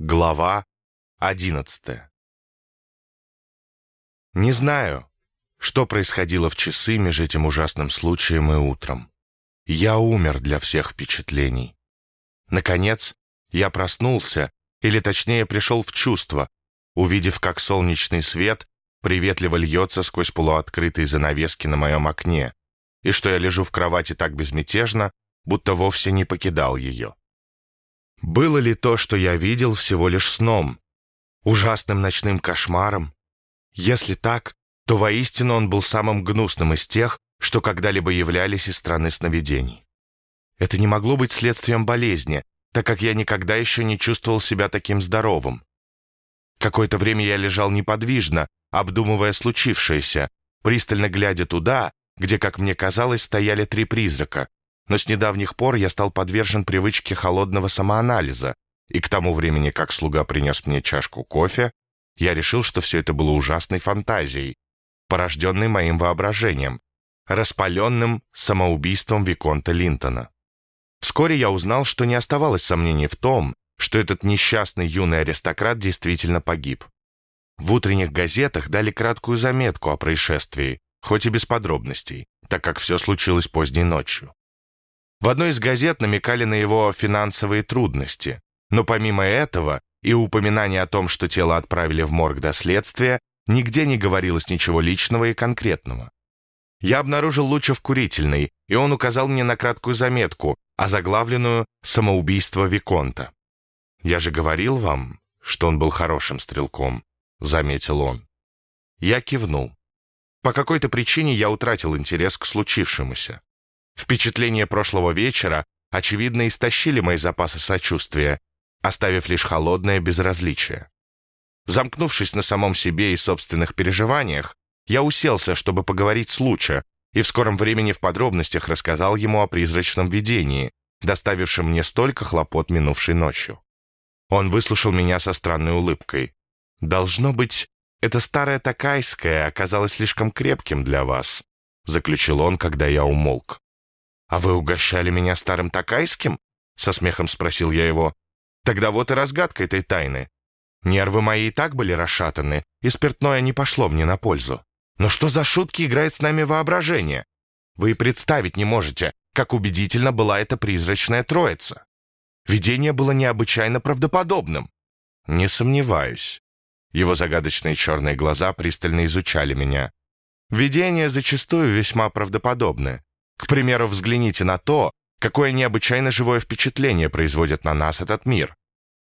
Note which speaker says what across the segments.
Speaker 1: Глава одиннадцатая Не знаю, что происходило в часы между этим ужасным случаем и утром. Я умер для всех впечатлений. Наконец, я проснулся, или точнее пришел в чувство, увидев, как солнечный свет приветливо льется сквозь полуоткрытые занавески на моем окне, и что я лежу в кровати так безмятежно, будто вовсе не покидал ее. Было ли то, что я видел, всего лишь сном? Ужасным ночным кошмаром? Если так, то воистину он был самым гнусным из тех, что когда-либо являлись из страны сновидений. Это не могло быть следствием болезни, так как я никогда еще не чувствовал себя таким здоровым. Какое-то время я лежал неподвижно, обдумывая случившееся, пристально глядя туда, где, как мне казалось, стояли три призрака, но с недавних пор я стал подвержен привычке холодного самоанализа, и к тому времени, как слуга принес мне чашку кофе, я решил, что все это было ужасной фантазией, порожденной моим воображением, распаленным самоубийством Виконта Линтона. Вскоре я узнал, что не оставалось сомнений в том, что этот несчастный юный аристократ действительно погиб. В утренних газетах дали краткую заметку о происшествии, хоть и без подробностей, так как все случилось поздней ночью. В одной из газет намекали на его финансовые трудности, но помимо этого и упоминания о том, что тело отправили в морг до следствия, нигде не говорилось ничего личного и конкретного. Я обнаружил Луча в курительной, и он указал мне на краткую заметку, озаглавленную «Самоубийство Виконта». «Я же говорил вам, что он был хорошим стрелком», — заметил он. Я кивнул. По какой-то причине я утратил интерес к случившемуся. Впечатления прошлого вечера, очевидно, истощили мои запасы сочувствия, оставив лишь холодное безразличие. Замкнувшись на самом себе и собственных переживаниях, я уселся, чтобы поговорить с Луча, и в скором времени в подробностях рассказал ему о призрачном видении, доставившем мне столько хлопот минувшей ночью. Он выслушал меня со странной улыбкой. «Должно быть, это старое такайское оказалось слишком крепким для вас», заключил он, когда я умолк. «А вы угощали меня старым такайским?» Со смехом спросил я его. «Тогда вот и разгадка этой тайны. Нервы мои и так были расшатаны, и спиртное не пошло мне на пользу. Но что за шутки играет с нами воображение? Вы представить не можете, как убедительно была эта призрачная троица. Видение было необычайно правдоподобным. Не сомневаюсь. Его загадочные черные глаза пристально изучали меня. Видения зачастую весьма правдоподобны. К примеру, взгляните на то, какое необычайно живое впечатление производит на нас этот мир.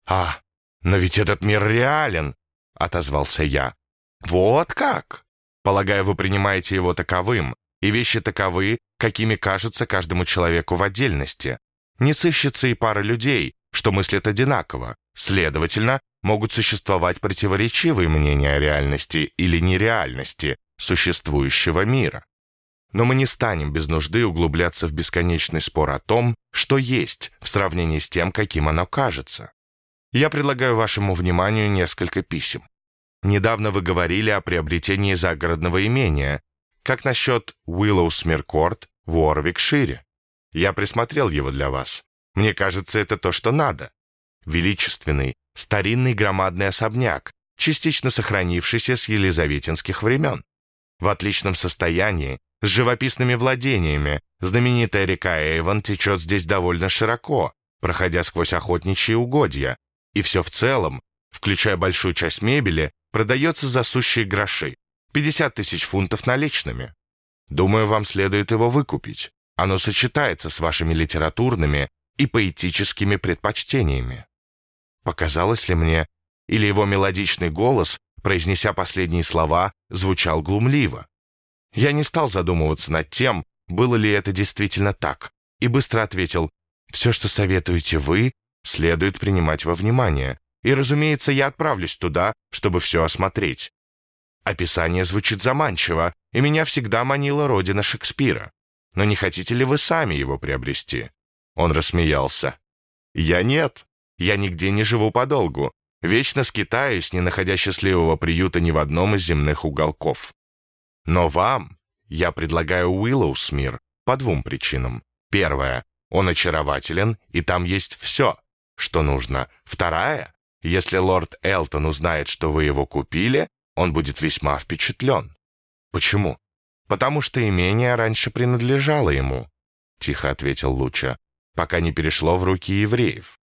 Speaker 1: «А, но ведь этот мир реален», — отозвался я. «Вот как? Полагаю, вы принимаете его таковым, и вещи таковы, какими кажутся каждому человеку в отдельности. Не сыщется и пара людей, что мыслят одинаково. Следовательно, могут существовать противоречивые мнения о реальности или нереальности существующего мира. Но мы не станем без нужды углубляться в бесконечный спор о том, что есть в сравнении с тем, каким оно кажется. Я предлагаю вашему вниманию несколько писем. Недавно вы говорили о приобретении загородного имения. Как насчет Уиллоусмиркорт в Уорвикшире? Я присмотрел его для вас. Мне кажется, это то, что надо. Величественный, старинный громадный особняк, частично сохранившийся с елизаветинских времен. В отличном состоянии, с живописными владениями. Знаменитая река Эйвон течет здесь довольно широко, проходя сквозь охотничьи угодья. И все в целом, включая большую часть мебели, продается за сущие гроши. 50 тысяч фунтов наличными. Думаю, вам следует его выкупить. Оно сочетается с вашими литературными и поэтическими предпочтениями. Показалось ли мне, или его мелодичный голос, произнеся последние слова, звучал глумливо? Я не стал задумываться над тем, было ли это действительно так, и быстро ответил, «Все, что советуете вы, следует принимать во внимание, и, разумеется, я отправлюсь туда, чтобы все осмотреть». Описание звучит заманчиво, и меня всегда манила родина Шекспира. Но не хотите ли вы сами его приобрести?» Он рассмеялся. «Я нет. Я нигде не живу подолгу. Вечно скитаюсь, не находя счастливого приюта ни в одном из земных уголков. Но вам я предлагаю Уиллоусмир по двум причинам. Первая. Он очарователен, и там есть все, что нужно. Вторая. Если лорд Элтон узнает, что вы его купили, он будет весьма впечатлен. Почему? Потому что имение раньше принадлежало ему, тихо ответил Луча, пока не перешло в руки евреев.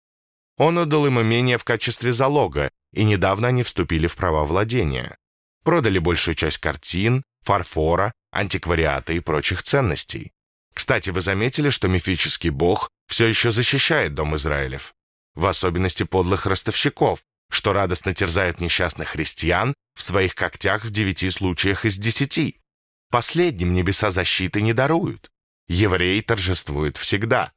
Speaker 1: Он отдал им имение в качестве залога, и недавно они вступили в права владения. Продали большую часть картин, фарфора, антиквариата и прочих ценностей. Кстати, вы заметили, что мифический бог все еще защищает Дом Израилев? В особенности подлых ростовщиков, что радостно терзает несчастных христиан в своих когтях в девяти случаях из десяти. Последним небеса защиты не даруют. Еврей торжествует всегда.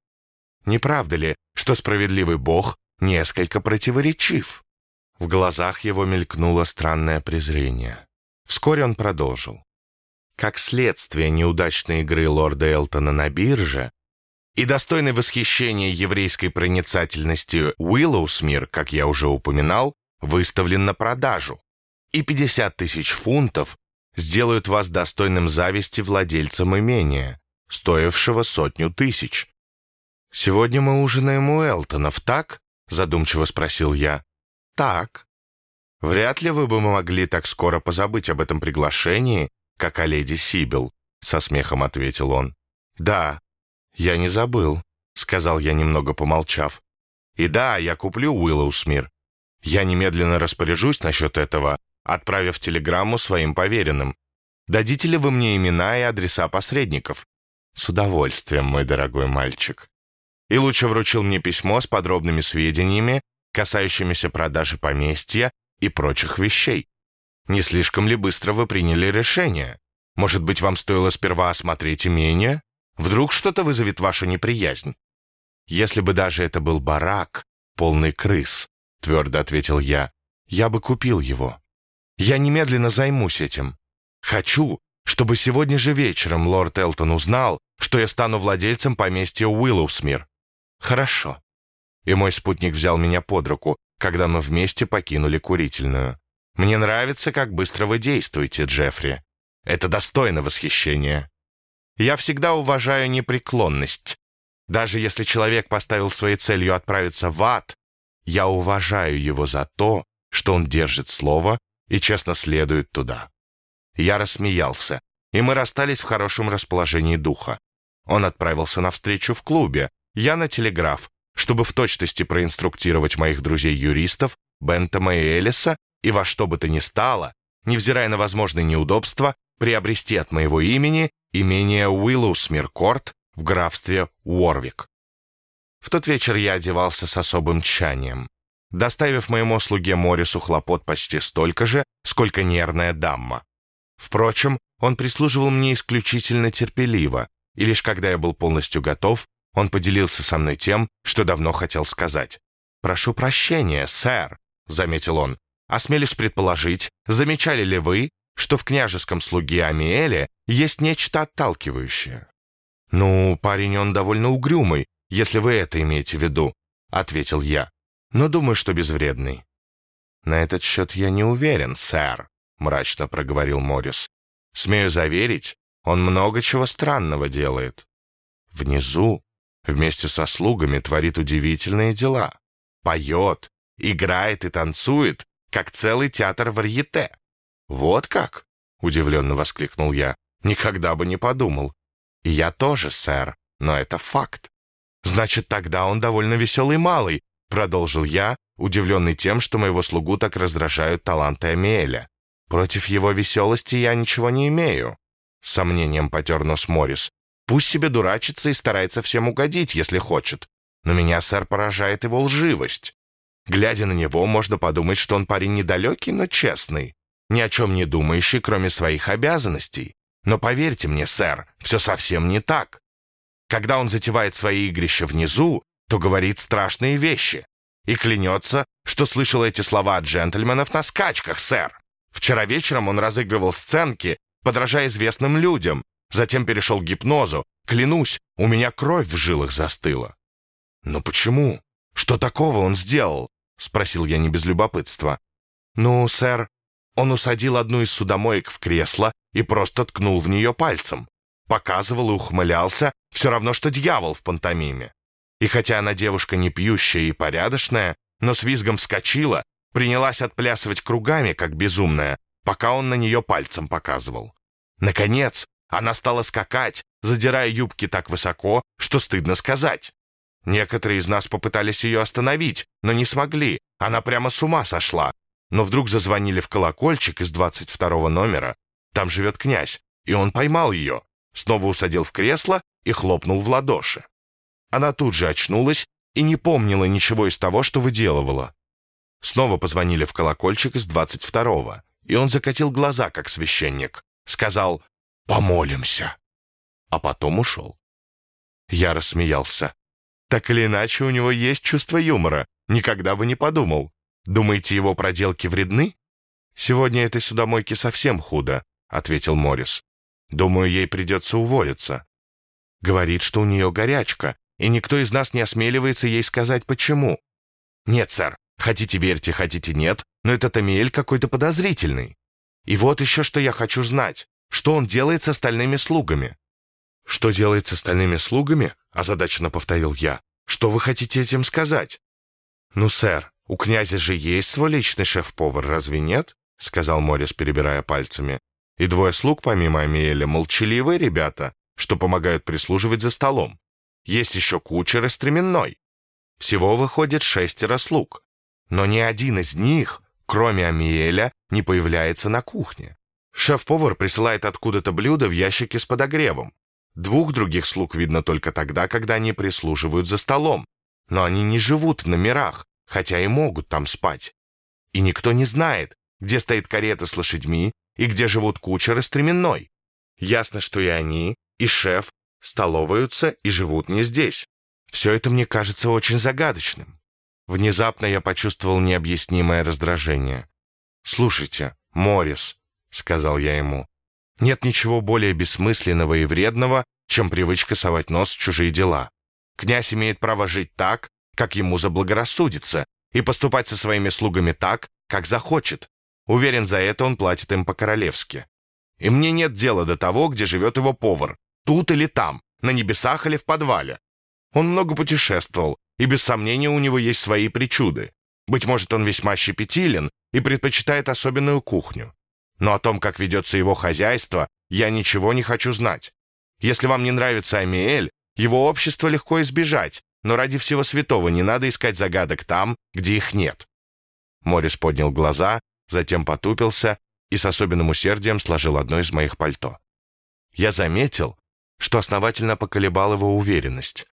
Speaker 1: Не правда ли, что справедливый Бог несколько противоречив? В глазах его мелькнуло странное презрение. Вскоре он продолжил. Как следствие неудачной игры лорда Элтона на бирже и достойный восхищения еврейской проницательностью Уиллоусмир, как я уже упоминал, выставлен на продажу, и 50 тысяч фунтов сделают вас достойным зависти владельцем имения, стоившего сотню тысяч. «Сегодня мы ужинаем у Элтонов, так?» — задумчиво спросил я. «Так». «Вряд ли вы бы могли так скоро позабыть об этом приглашении, как о леди Сибил», — со смехом ответил он. «Да, я не забыл», — сказал я, немного помолчав. «И да, я куплю Уиллоусмир. Я немедленно распоряжусь насчет этого, отправив телеграмму своим поверенным. Дадите ли вы мне имена и адреса посредников?» «С удовольствием, мой дорогой мальчик». И лучше вручил мне письмо с подробными сведениями, касающимися продажи поместья и прочих вещей. Не слишком ли быстро вы приняли решение? Может быть, вам стоило сперва осмотреть имение? Вдруг что-то вызовет вашу неприязнь? Если бы даже это был барак, полный крыс, твердо ответил я, я бы купил его. Я немедленно займусь этим. Хочу, чтобы сегодня же вечером лорд Элтон узнал, что я стану владельцем поместья Уиллоусмир. Хорошо. И мой спутник взял меня под руку, когда мы вместе покинули курительную. Мне нравится, как быстро вы действуете, Джеффри. Это достойно восхищения. Я всегда уважаю непреклонность. Даже если человек поставил своей целью отправиться в ад, я уважаю его за то, что он держит слово и честно следует туда. Я рассмеялся, и мы расстались в хорошем расположении духа. Он отправился на встречу в клубе, я на телеграф, чтобы в точности проинструктировать моих друзей-юристов, Бентома и Элиса, и во что бы то ни стало, невзирая на возможные неудобства, приобрести от моего имени имение Уиллоусмиркорт в графстве Уорвик. В тот вечер я одевался с особым тщанием, доставив моему слуге Морису хлопот почти столько же, сколько нервная дамма. Впрочем, он прислуживал мне исключительно терпеливо, и лишь когда я был полностью готов, он поделился со мной тем, что давно хотел сказать. «Прошу прощения, сэр», — заметил он. «Осмелюсь предположить, замечали ли вы, что в княжеском слуге Амиэле есть нечто отталкивающее?» «Ну, парень он довольно угрюмый, если вы это имеете в виду», — ответил я. «Но думаю, что безвредный». «На этот счет я не уверен, сэр», — мрачно проговорил Моррис. «Смею заверить, он много чего странного делает. Внизу, вместе со слугами, творит удивительные дела. Поет, играет и танцует, как целый театр варьете. «Вот как?» — удивленно воскликнул я. «Никогда бы не подумал». «И я тоже, сэр, но это факт». «Значит, тогда он довольно веселый малый», — продолжил я, удивленный тем, что моего слугу так раздражают таланты Амиэля. «Против его веселости я ничего не имею», — с сомнением потер нос Моррис. Пусть себе дурачится и старается всем угодить, если хочет. Но меня, сэр, поражает его лживость. Глядя на него, можно подумать, что он парень недалекий, но честный, ни о чем не думающий, кроме своих обязанностей. Но поверьте мне, сэр, все совсем не так. Когда он затевает свои игрища внизу, то говорит страшные вещи. И клянется, что слышал эти слова от джентльменов на скачках, сэр. Вчера вечером он разыгрывал сценки, подражая известным людям, Затем перешел к гипнозу. Клянусь, у меня кровь в жилах застыла. «Но почему? Что такого он сделал?» — спросил я не без любопытства. «Ну, сэр, он усадил одну из судомоек в кресло и просто ткнул в нее пальцем. Показывал и ухмылялся, все равно, что дьявол в пантомиме. И хотя она девушка не пьющая и порядочная, но с визгом вскочила, принялась отплясывать кругами, как безумная, пока он на нее пальцем показывал. Наконец, она стала скакать, задирая юбки так высоко, что стыдно сказать. Некоторые из нас попытались ее остановить, но не смогли, она прямо с ума сошла. Но вдруг зазвонили в колокольчик из 22 номера. Там живет князь, и он поймал ее, снова усадил в кресло и хлопнул в ладоши. Она тут же очнулась и не помнила ничего из того, что выделывала. Снова позвонили в колокольчик из 22-го, и он закатил глаза, как священник. Сказал «Помолимся», а потом ушел. Я рассмеялся. Так или иначе, у него есть чувство юмора. Никогда бы не подумал. Думаете, его проделки вредны? Сегодня этой судомойке совсем худо, ответил Морис. Думаю, ей придется уволиться. Говорит, что у нее горячка, и никто из нас не осмеливается ей сказать, почему. Нет, сэр, хотите верьте, хотите нет, но этот Амиэль какой-то подозрительный. И вот еще что я хочу знать. Что он делает с остальными слугами? Что делает с остальными слугами? Озадаченно повторил я. Что вы хотите этим сказать? Ну, сэр, у князя же есть свой личный шеф-повар, разве нет? Сказал Морис, перебирая пальцами. И двое слуг, помимо Амиэля, молчаливые ребята, что помогают прислуживать за столом. Есть еще кучер и стременной. Всего выходит шестеро слуг. Но ни один из них, кроме Амиэля, не появляется на кухне. Шеф-повар присылает откуда-то блюдо в ящике с подогревом. Двух других слуг видно только тогда, когда они прислуживают за столом. Но они не живут в номерах, хотя и могут там спать. И никто не знает, где стоит карета с лошадьми и где живут кучер и стременной. Ясно, что и они, и шеф столоваются и живут не здесь. Все это мне кажется очень загадочным. Внезапно я почувствовал необъяснимое раздражение. «Слушайте, Морис», — сказал я ему, — «нет ничего более бессмысленного и вредного, чем привычка совать нос в чужие дела. Князь имеет право жить так, как ему заблагорассудится, и поступать со своими слугами так, как захочет. Уверен, за это он платит им по-королевски. И мне нет дела до того, где живет его повар, тут или там, на небесах или в подвале. Он много путешествовал, и без сомнения у него есть свои причуды. Быть может, он весьма щепетилен и предпочитает особенную кухню. Но о том, как ведется его хозяйство, я ничего не хочу знать. Если вам не нравится Амиэль, его общество легко избежать, но ради всего святого не надо искать загадок там, где их нет». Морис поднял глаза, затем потупился и с особенным усердием сложил одно из моих пальто. Я заметил, что основательно поколебал его уверенность.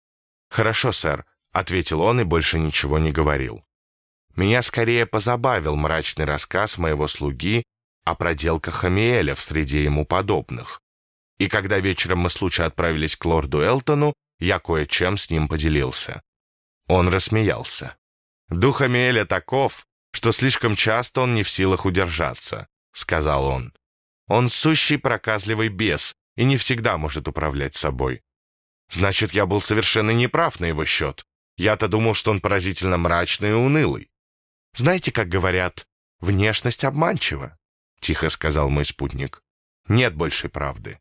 Speaker 1: «Хорошо, сэр», — ответил он и больше ничего не говорил. Меня скорее позабавил мрачный рассказ моего слуги о проделках Хамиэля в среде ему подобных. И когда вечером мы случайно отправились к лорду Элтону, я кое-чем с ним поделился. Он рассмеялся. «Дух Амиэля таков, что слишком часто он не в силах удержаться», — сказал он. «Он сущий проказливый бес, и не всегда может управлять собой. Значит, я был совершенно неправ на его счет. Я-то думал, что он поразительно мрачный и унылый. Знаете, как говорят, внешность обманчива, тихо сказал мой спутник. Нет большей правды.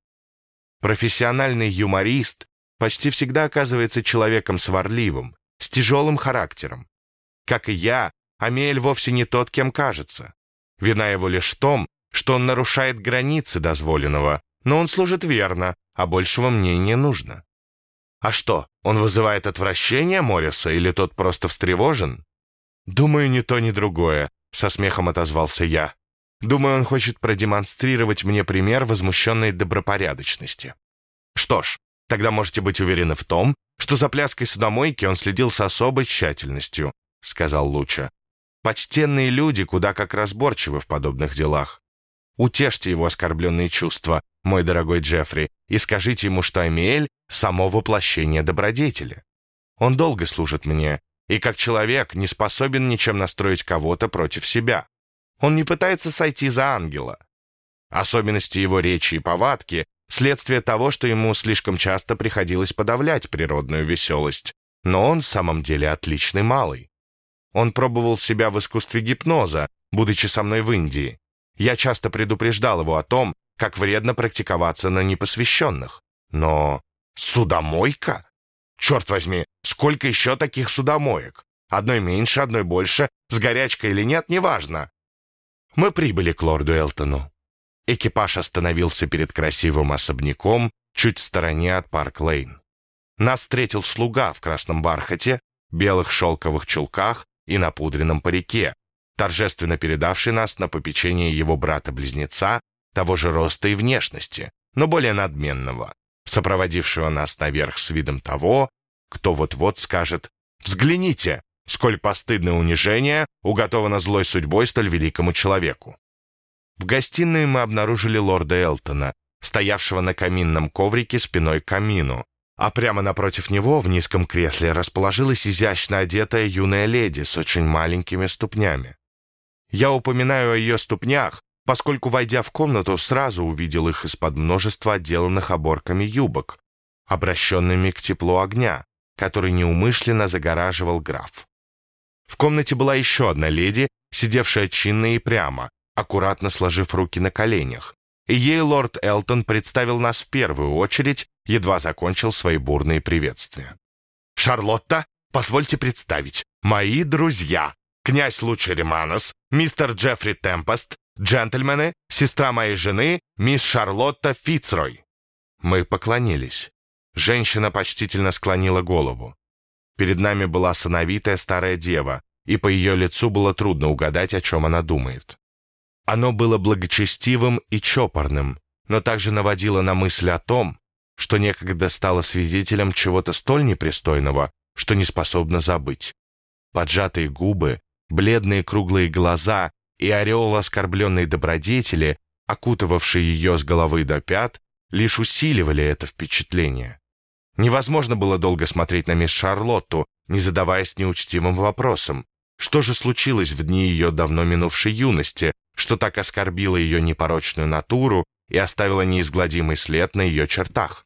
Speaker 1: Профессиональный юморист почти всегда оказывается человеком сварливым, с тяжелым характером. Как и я, Амель вовсе не тот, кем кажется. Вина его лишь в том, что он нарушает границы дозволенного, но он служит верно, а большего мне не нужно. А что, он вызывает отвращение Морриса или тот просто встревожен? Думаю, ни то, ни другое, со смехом отозвался я. Думаю, он хочет продемонстрировать мне пример возмущенной добропорядочности. Что ж, тогда можете быть уверены в том, что за пляской судомойки он следил с особой тщательностью, сказал Луча. Почтенные люди куда как разборчивы в подобных делах. Утешьте его оскорбленные чувства, мой дорогой Джеффри, и скажите ему, что Амиэль — само воплощение добродетели. Он долго служит мне, и как человек не способен ничем настроить кого-то против себя. Он не пытается сойти за ангела. Особенности его речи и повадки — следствие того, что ему слишком часто приходилось подавлять природную веселость. Но он в самом деле отличный малый. Он пробовал себя в искусстве гипноза, будучи со мной в Индии. Я часто предупреждал его о том, как вредно практиковаться на непосвященных. Но судомойка? Черт возьми, сколько еще таких судомоек? Одной меньше, одной больше, с горячкой или нет, неважно. Мы прибыли к лорду Элтону. Экипаж остановился перед красивым особняком, чуть в стороне от Парк-Лейн. Нас встретил слуга в красном бархате, белых шелковых чулках и напудренном парике, торжественно передавший нас на попечение его брата-близнеца, того же роста и внешности, но более надменного, сопроводившего нас наверх с видом того, кто вот-вот скажет «Взгляните, сколь постыдное унижение уготовано злой судьбой столь великому человеку». В гостиной мы обнаружили лорда Элтона, стоявшего на каминном коврике спиной к камину, а прямо напротив него в низком кресле расположилась изящно одетая юная леди с очень маленькими ступнями. Я упоминаю о ее ступнях, поскольку, войдя в комнату, сразу увидел их из-под множества отделанных оборками юбок, обращенными к теплу огня, который неумышленно загораживал граф. В комнате была еще одна леди, сидевшая чинно и прямо, аккуратно сложив руки на коленях, и ей лорд Элтон представил нас в первую очередь, едва закончил свои бурные приветствия. «Шарлотта, позвольте представить, мои друзья, князь Лучи Риманос, мистер Джеффри Темпест, джентльмены, сестра моей жены, мисс Шарлотта Фицрой». Мы поклонились. Женщина почтительно склонила голову. Перед нами была сыновитая старая дева, и по ее лицу было трудно угадать, о чем она думает. Оно было благочестивым и чопорным, но также наводило на мысль о том, что некогда стало свидетелем чего-то столь непристойного, что не способно забыть. Поджатые губы, бледные круглые глаза и ореол оскорбленной добродетели, окутывавший ее с головы до пят, лишь усиливали это впечатление. Невозможно было долго смотреть на мисс Шарлотту, не задаваясь неучтивым вопросом. Что же случилось в дни ее давно минувшей юности, что так оскорбило ее непорочную натуру и оставило неизгладимый след на ее чертах?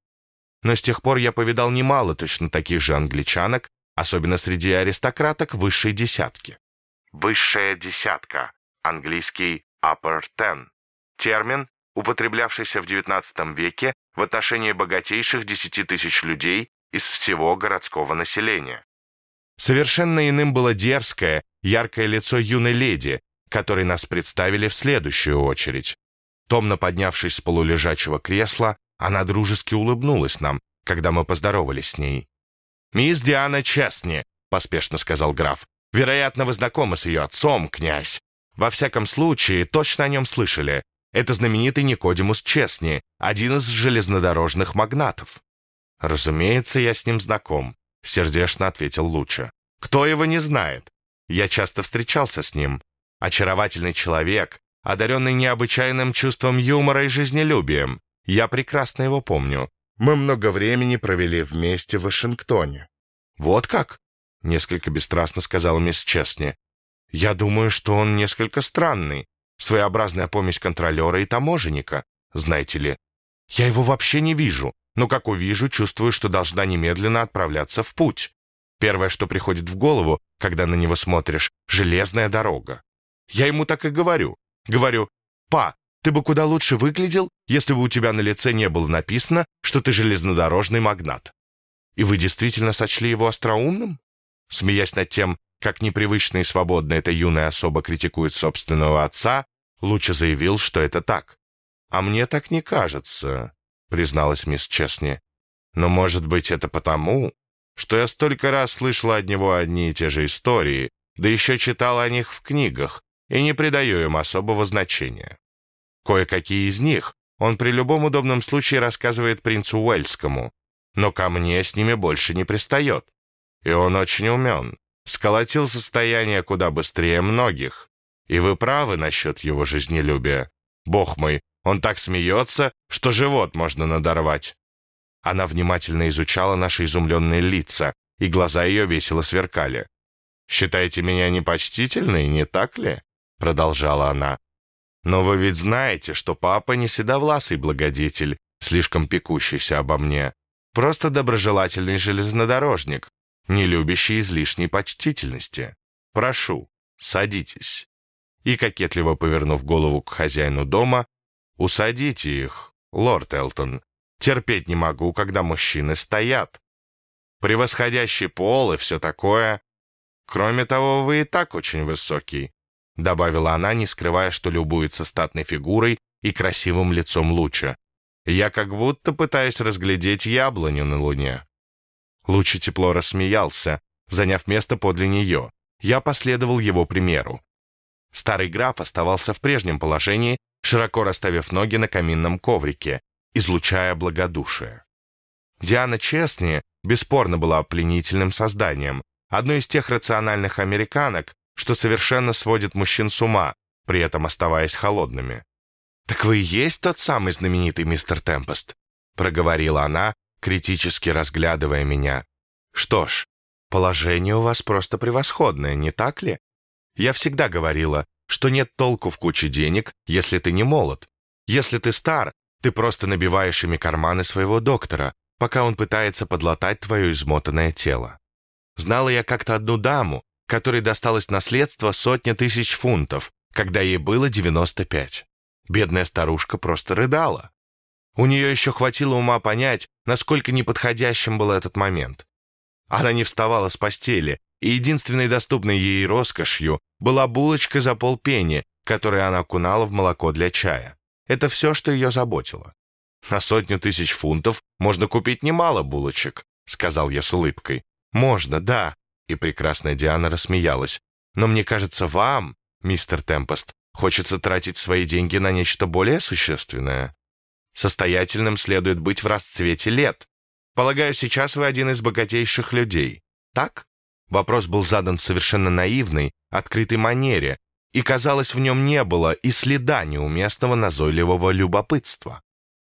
Speaker 1: Но с тех пор я повидал немало точно таких же англичанок, особенно среди аристократок высшей десятки. Высшая десятка, английский upper ten, термин, употреблявшийся в XIX веке в отношении богатейших десяти тысяч людей из всего городского населения. Совершенно иным было дерзкое, яркое лицо юной леди, которой нас представили в следующую очередь. Томно поднявшись с полулежачего кресла, она дружески улыбнулась нам, когда мы поздоровались с ней. «Мисс Диана Честни», — поспешно сказал граф. «Вероятно, вы знакомы с ее отцом, князь. Во всяком случае, точно о нем слышали. Это знаменитый Никодимус Честни, один из железнодорожных магнатов». «Разумеется, я с ним знаком», — сердечно ответил Луча. «Кто его не знает? Я часто встречался с ним. Очаровательный человек, одаренный необычайным чувством юмора и жизнелюбием. Я прекрасно его помню. Мы много времени провели вместе в Вашингтоне». «Вот как?» — несколько бесстрастно сказала мисс Честни. «Я думаю, что он несколько странный. Своеобразная помесь контролера и таможенника, знаете ли. Я его вообще не вижу, но как увижу, чувствую, что должна немедленно отправляться в путь. Первое, что приходит в голову, когда на него смотришь — железная дорога. Я ему так и говорю. Говорю, «Па, ты бы куда лучше выглядел, если бы у тебя на лице не было написано, что ты железнодорожный магнат». И вы действительно сочли его остроумным? Смеясь над тем, как непривычно и свободно эта юная особа критикует собственного отца, Луча заявил, что это так. «А мне так не кажется», — призналась мисс Честни. «Но, может быть, это потому, что я столько раз слышала от него одни и те же истории, да еще читала о них в книгах, и не придаю им особого значения. Кое-какие из них он при любом удобном случае рассказывает принцу Уэльскому, но ко мне с ними больше не пристает. И он очень умен, сколотил состояние куда быстрее многих. И вы правы насчет его жизнелюбия. Бог мой, он так смеется, что живот можно надорвать. Она внимательно изучала наши изумленные лица, и глаза ее весело сверкали. «Считаете меня непочтительной, не так ли?» — продолжала она. «Но вы ведь знаете, что папа не седовласый благодетель, слишком пекущийся обо мне. Просто доброжелательный железнодорожник, не любящий излишней почтительности. Прошу, садитесь». И, кокетливо повернув голову к хозяину дома, «Усадите их, лорд Элтон. Терпеть не могу, когда мужчины стоят. Превосходящий пол и все такое. Кроме того, вы и так очень высокий», — добавила она, не скрывая, что любуется статной фигурой и красивым лицом Луча. «Я как будто пытаюсь разглядеть яблоню на луне». Луча тепло рассмеялся, заняв место подле нее. Я последовал его примеру. Старый граф оставался в прежнем положении, широко расставив ноги на каминном коврике, излучая благодушие. Диана Честни бесспорно была пленительным созданием, одной из тех рациональных американок, что совершенно сводит мужчин с ума, при этом оставаясь холодными. «Так вы и есть тот самый знаменитый мистер Темпест?» проговорила она, критически разглядывая меня. «Что ж, положение у вас просто превосходное, не так ли? Я всегда говорила, что нет толку в куче денег, если ты не молод. Если ты стар, ты просто набиваешь ими карманы своего доктора, пока он пытается подлатать твое измотанное тело. Знала я как-то одну даму, которой досталось наследство сотня тысяч фунтов, когда ей было 95. Бедная старушка просто рыдала. У нее еще хватило ума понять, насколько неподходящим был этот момент. Она не вставала с постели, и единственной доступной ей роскошью была булочка за полпенни, которую она окунала в молоко для чая. Это все, что ее заботило. «На сотню тысяч фунтов можно купить немало булочек», — сказал я с улыбкой. «Можно, да». И прекрасная Диана рассмеялась. «Но мне кажется, вам, мистер Темпест, хочется тратить свои деньги на нечто более существенное. Состоятельным следует быть в расцвете лет. Полагаю, сейчас вы один из богатейших людей. Так?» Вопрос был задан в совершенно наивной, открытой манере, и, казалось, в нем не было и следа неуместного назойливого любопытства.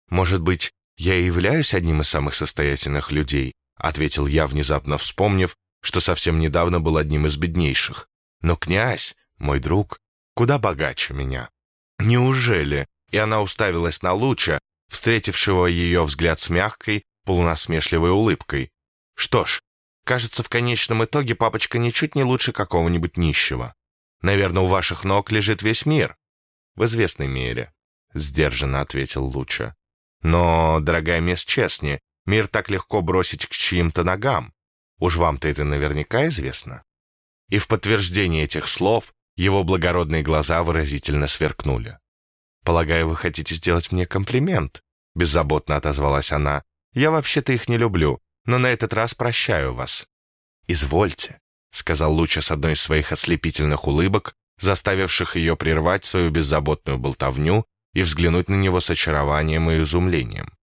Speaker 1: «Может быть, я и являюсь одним из самых состоятельных людей», ответил я, внезапно вспомнив, что совсем недавно был одним из беднейших. «Но князь, мой друг, куда богаче меня». «Неужели?» И она уставилась на Луча, встретившего ее взгляд с мягкой, полунасмешливой улыбкой. «Что ж, кажется, в конечном итоге папочка ничуть не лучше какого-нибудь нищего. Наверное, у ваших ног лежит весь мир». «В известной мере», — сдержанно ответил Луча. Но, дорогая мисс Честни, мир так легко бросить к чьим-то ногам. Уж вам-то это наверняка известно. И в подтверждение этих слов его благородные глаза выразительно сверкнули. «Полагаю, вы хотите сделать мне комплимент?» Беззаботно отозвалась она. «Я вообще-то их не люблю, но на этот раз прощаю вас». «Извольте», — сказал Луча с одной из своих ослепительных улыбок, заставивших ее прервать свою беззаботную болтовню и взглянуть на него с очарованием и изумлением.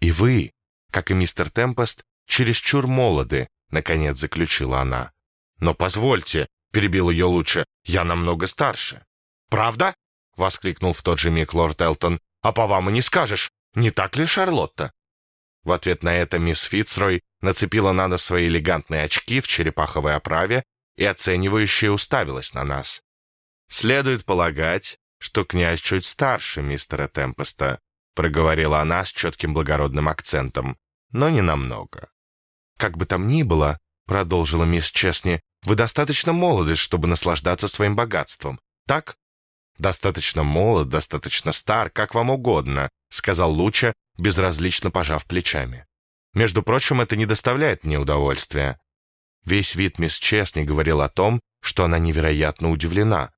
Speaker 1: «И вы, как и мистер Темпест, чересчур молоды», — наконец заключила она. «Но позвольте», — перебил ее лучше, — «я намного старше». «Правда?» — воскликнул в тот же миг лорд Элтон. «А по вам и не скажешь, не так ли, Шарлотта?» В ответ на это мисс Фицрой нацепила на нос свои элегантные очки в черепаховой оправе и оценивающе уставилась на нас. Следует полагать, что князь чуть старше мистера Темпеста», проговорила она с четким благородным акцентом, но не намного. «Как бы там ни было», продолжила мисс Честни, «вы достаточно молоды, чтобы наслаждаться своим богатством, так?» «Достаточно молод, достаточно стар, как вам угодно», сказал Луча, безразлично пожав плечами. «Между прочим, это не доставляет мне удовольствия». Весь вид мисс Честни говорил о том, что она невероятно удивлена.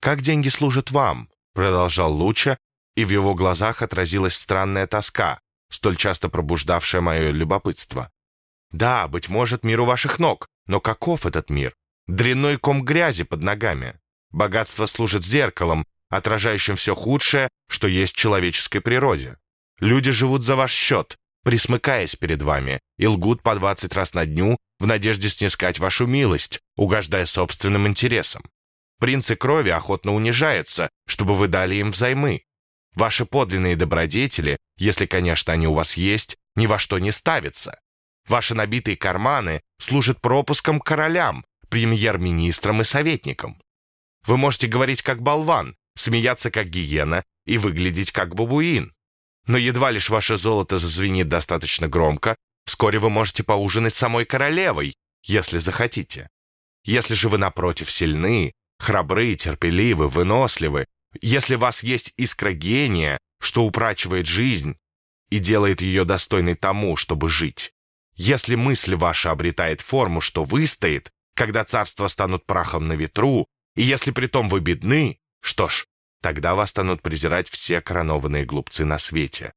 Speaker 1: «Как деньги служат вам?» — продолжал Луча, и в его глазах отразилась странная тоска, столь часто пробуждавшая мое любопытство. «Да, быть может, мир у ваших ног, но каков этот мир? Дрянной ком грязи под ногами. Богатство служит зеркалом, отражающим все худшее, что есть в человеческой природе. Люди живут за ваш счет, присмыкаясь перед вами, и лгут по двадцать раз на дню в надежде снискать вашу милость, угождая собственным интересам. Принцы крови охотно унижаются, чтобы вы дали им взаймы. Ваши подлинные добродетели, если, конечно, они у вас есть, ни во что не ставятся. Ваши набитые карманы служат пропуском королям, премьер-министрам и советникам. Вы можете говорить как болван, смеяться как гиена и выглядеть как бабуин. Но едва лишь ваше золото зазвенит достаточно громко, вскоре вы можете поужинать с самой королевой, если захотите. Если же вы, напротив, сильны, храбры, терпеливы, выносливы, если в вас есть искра гения, что упрачивает жизнь и делает ее достойной тому, чтобы жить, если мысль ваша обретает форму, что выстоит, когда царства станут прахом на ветру, и если притом вы бедны, что ж, тогда вас станут презирать все коронованные глупцы на свете.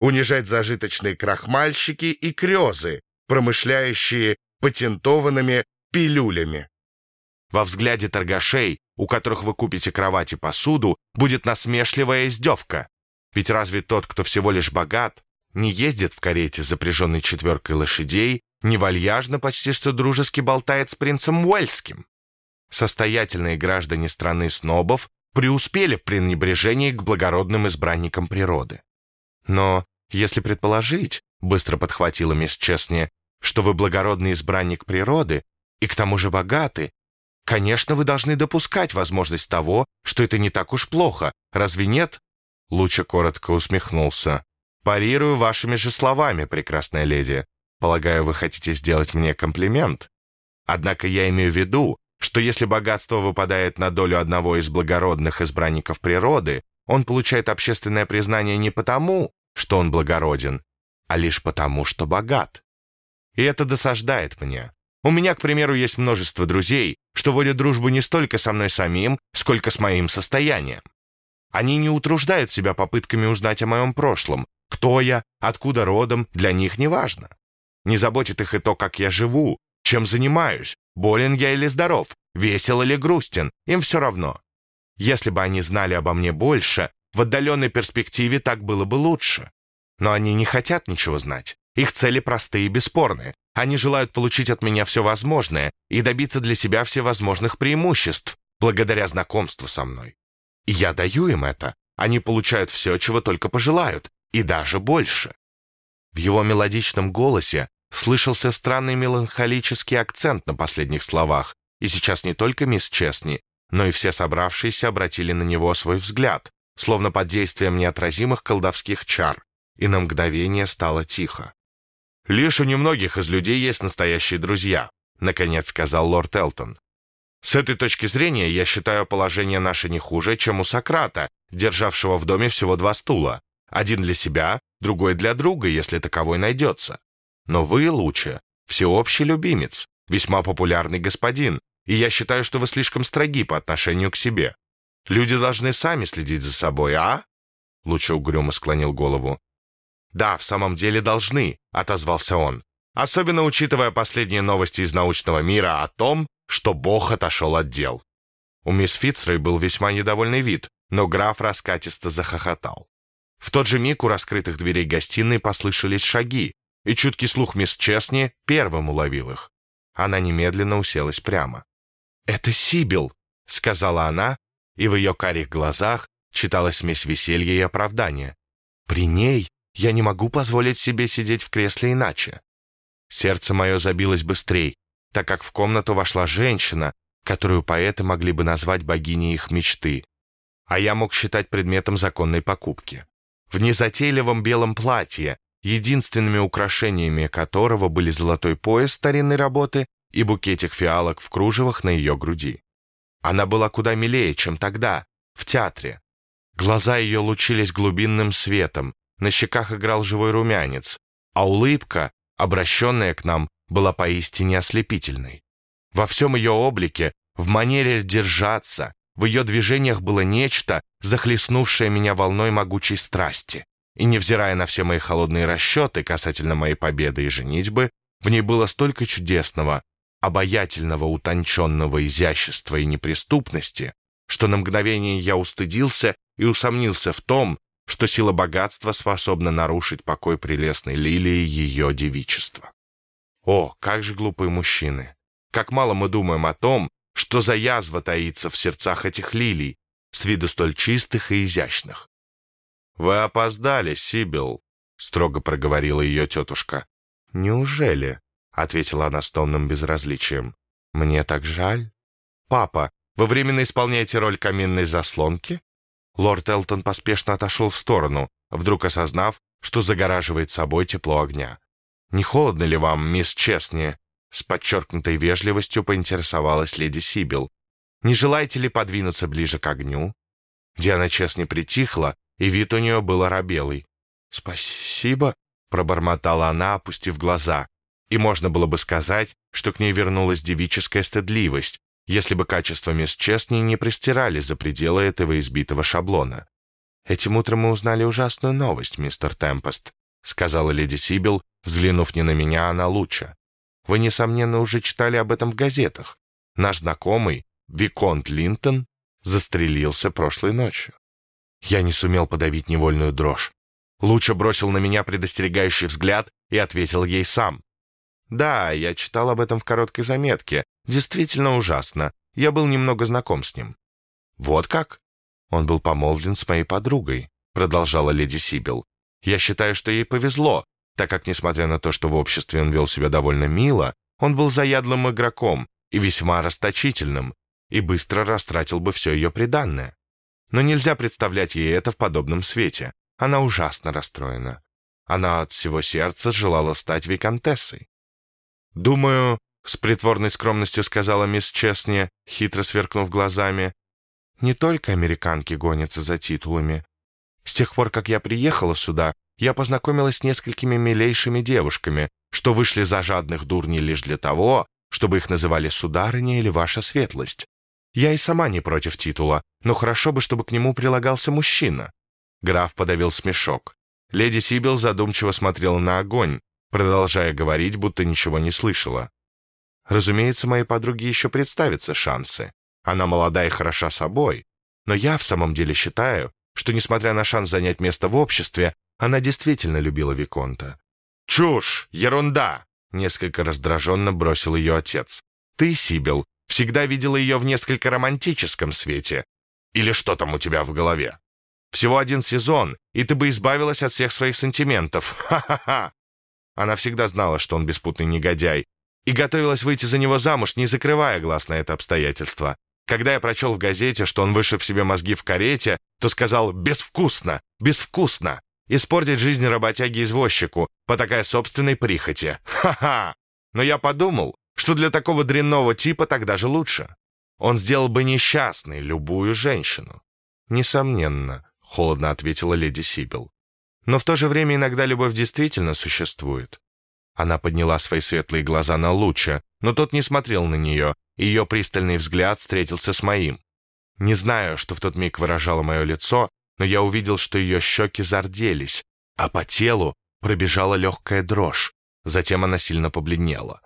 Speaker 1: Унижать зажиточные крахмальщики и крезы, промышляющие патентованными пилюлями. Во взгляде торгашей, у которых вы купите кровать и посуду, будет насмешливая издевка. Ведь разве тот, кто всего лишь богат, не ездит в карете, запряженной четверкой лошадей, не вальяжно, почти что дружески болтает с принцем Уэльским? Состоятельные граждане страны снобов преуспели в пренебрежении к благородным избранникам природы. Но если предположить, быстро подхватила мисс Честни, что вы благородный избранник природы и к тому же богаты, конечно, вы должны допускать возможность того, что это не так уж плохо, разве нет? Луча коротко усмехнулся. «Парирую вашими же словами, прекрасная леди. Полагаю, вы хотите сделать мне комплимент. Однако я имею в виду, что если богатство выпадает на долю одного из благородных избранников природы, он получает общественное признание не потому, что он благороден, а лишь потому, что богат. И это досаждает мне. У меня, к примеру, есть множество друзей, что водят дружбу не столько со мной самим, сколько с моим состоянием. Они не утруждают себя попытками узнать о моем прошлом. Кто я, откуда родом, для них не важно. Не заботит их и то, как я живу, чем занимаюсь, болен я или здоров, весел или грустен, им все равно. Если бы они знали обо мне больше, в отдаленной перспективе так было бы лучше. Но они не хотят ничего знать. Их цели простые и бесспорные. Они желают получить от меня все возможное и добиться для себя всевозможных преимуществ, благодаря знакомству со мной. И я даю им это. Они получают все, чего только пожелают, и даже больше. В его мелодичном голосе слышался странный меланхолический акцент на последних словах, и сейчас не только мисс Честни, но и все собравшиеся обратили на него свой взгляд, словно под действием неотразимых колдовских чар, и на мгновение стало тихо. «Лишь у немногих из людей есть настоящие друзья», наконец сказал лорд Элтон. «С этой точки зрения я считаю положение наше не хуже, чем у Сократа, державшего в доме всего два стула. Один для себя, другой для друга, если таковой найдется. Но вы, лучше, всеобщий любимец, весьма популярный господин, и я считаю, что вы слишком строги по отношению к себе. Люди должны сами следить за собой, а?» Лучше угрюмо склонил голову. «Да, в самом деле должны», — отозвался он. «Особенно учитывая последние новости из научного мира о том, что Бог отошел от дел». У мисс Фицрей был весьма недовольный вид, но граф раскатисто захохотал. В тот же миг у раскрытых дверей гостиной послышались шаги, и чуткий слух мисс Честни первым уловил их. Она немедленно уселась прямо. «Это Сибил», — сказала она, и в ее карих глазах читалась смесь веселья и оправдания. «При ней я не могу позволить себе сидеть в кресле иначе». Сердце мое забилось быстрей, так как в комнату вошла женщина, которую поэты могли бы назвать богиней их мечты, а я мог считать предметом законной покупки. В незатейливом белом платье, единственными украшениями которого были золотой пояс старинной работы и букетик фиалок в кружевах на ее груди. Она была куда милее, чем тогда, в театре. Глаза ее лучились глубинным светом, на щеках играл живой румянец, а улыбка, обращенная к нам, была поистине ослепительной. Во всем ее облике, в манере держаться, в ее движениях было нечто, захлестнувшее меня волной могучей страсти. И невзирая на все мои холодные расчеты касательно моей победы и женитьбы, в ней было столько чудесного, обаятельного, утонченного изящества и неприступности, что на мгновение я устыдился и усомнился в том, что сила богатства способна нарушить покой прелестной лилии ее девичества. О, как же глупые мужчины! Как мало мы думаем о том, что за язва таится в сердцах этих лилий, с виду столь чистых и изящных. «Вы опоздали, Сибил», — строго проговорила ее тетушка. «Неужели?» — ответила она с тонным безразличием. «Мне так жаль». «Папа, вы временно исполняете роль каминной заслонки?» Лорд Элтон поспешно отошел в сторону, вдруг осознав, что загораживает собой тепло огня. «Не холодно ли вам, мисс Честни?» С подчеркнутой вежливостью поинтересовалась леди Сибил. «Не желаете ли подвинуться ближе к огню?» Диана Честни притихла, и вид у нее был оробелый. «Спасибо», — пробормотала она, опустив глаза, и можно было бы сказать, что к ней вернулась девическая стыдливость, если бы качества мисс Честни не пристирали за пределы этого избитого шаблона. «Этим утром мы узнали ужасную новость, мистер Темпест», сказала леди Сибил, взглянув не на меня, а на Луча. «Вы, несомненно, уже читали об этом в газетах. Наш знакомый, Виконт Линтон, застрелился прошлой ночью». Я не сумел подавить невольную дрожь. Луча бросил на меня предостерегающий взгляд и ответил ей сам. «Да, я читал об этом в короткой заметке. Действительно ужасно. Я был немного знаком с ним». «Вот как?» «Он был помолвлен с моей подругой», — продолжала леди Сибил. «Я считаю, что ей повезло, так как, несмотря на то, что в обществе он вел себя довольно мило, он был заядлым игроком и весьма расточительным, и быстро растратил бы все ее приданное. Но нельзя представлять ей это в подобном свете. Она ужасно расстроена. Она от всего сердца желала стать виконтессой. «Думаю», — с притворной скромностью сказала мисс Честни, хитро сверкнув глазами, «не только американки гонятся за титулами. С тех пор, как я приехала сюда, я познакомилась с несколькими милейшими девушками, что вышли за жадных дурней лишь для того, чтобы их называли сударыня или ваша светлость. Я и сама не против титула, но хорошо бы, чтобы к нему прилагался мужчина». Граф подавил смешок. Леди Сибил задумчиво смотрела на огонь, продолжая говорить, будто ничего не слышала. Разумеется, моей подруге еще представятся шансы. Она молода и хороша собой. Но я в самом деле считаю, что, несмотря на шанс занять место в обществе, она действительно любила Виконта. «Чушь! Ерунда!» — несколько раздраженно бросил ее отец. «Ты, Сибил, всегда видела ее в несколько романтическом свете. Или что там у тебя в голове? Всего один сезон, и ты бы избавилась от всех своих сантиментов. Ха-ха-ха! Она всегда знала, что он беспутный негодяй, и готовилась выйти за него замуж, не закрывая глаз на это обстоятельство. Когда я прочел в газете, что он вышиб себе мозги в карете, то сказал «безвкусно, безвкусно». Испортить жизнь работяге-извозчику по такой собственной прихоти. Ха-ха! Но я подумал, что для такого дрянного типа тогда же лучше. Он сделал бы несчастной любую женщину. Несомненно, холодно ответила леди Сибил. Но в то же время иногда любовь действительно существует. Она подняла свои светлые глаза на Луча, но тот не смотрел на нее, и ее пристальный взгляд встретился с моим. Не знаю, что в тот миг выражало мое лицо, но я увидел, что ее щеки зарделись, а по телу пробежала легкая дрожь. Затем она сильно побледнела.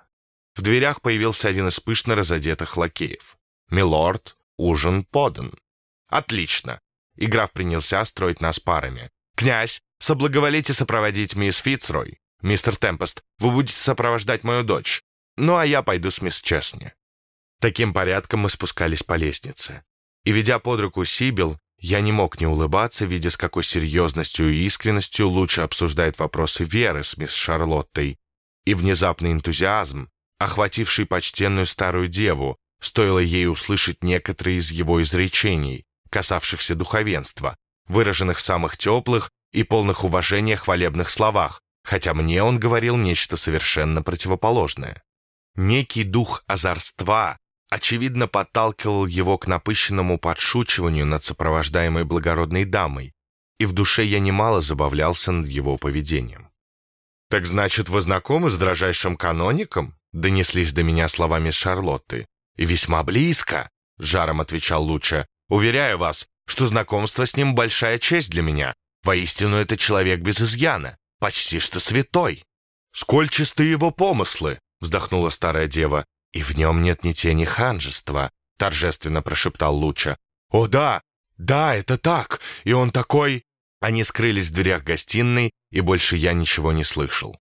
Speaker 1: В дверях появился один из пышно разодетых лакеев. «Милорд, ужин подан». «Отлично!» И граф принялся строить нас парами. «Князь, соблаговолите сопроводить мисс Фицрой. Мистер Темпест, вы будете сопровождать мою дочь. Ну, а я пойду с мисс Честни». Таким порядком мы спускались по лестнице. И, ведя под руку Сибил, я не мог не улыбаться, видя, с какой серьезностью и искренностью лучше обсуждает вопросы веры с мисс Шарлоттой. И внезапный энтузиазм, охвативший почтенную старую деву, стоило ей услышать некоторые из его изречений, касавшихся духовенства, выраженных в самых теплых и полных уважения хвалебных словах, хотя мне он говорил нечто совершенно противоположное. Некий дух озорства, очевидно, подталкивал его к напыщенному подшучиванию над сопровождаемой благородной дамой, и в душе я немало забавлялся над его поведением. «Так значит, вы знакомы с дрожайшим каноником?» Донеслись до меня словами Шарлотты. «И весьма близко», — жаром отвечал Луча. «Уверяю вас, что знакомство с ним большая честь для меня. Воистину, это человек без изъяна, почти что святой». «Сколь чисты его помыслы!» — вздохнула старая дева. «И в нем нет ни тени ханжества», — торжественно прошептал Луча. «О да, да, это так, и он такой...» Они скрылись в дверях гостиной, и больше я ничего не слышал.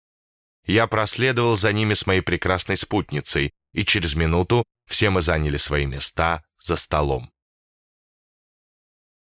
Speaker 1: Я проследовал за ними с моей прекрасной спутницей, и через минуту все мы заняли свои места за столом.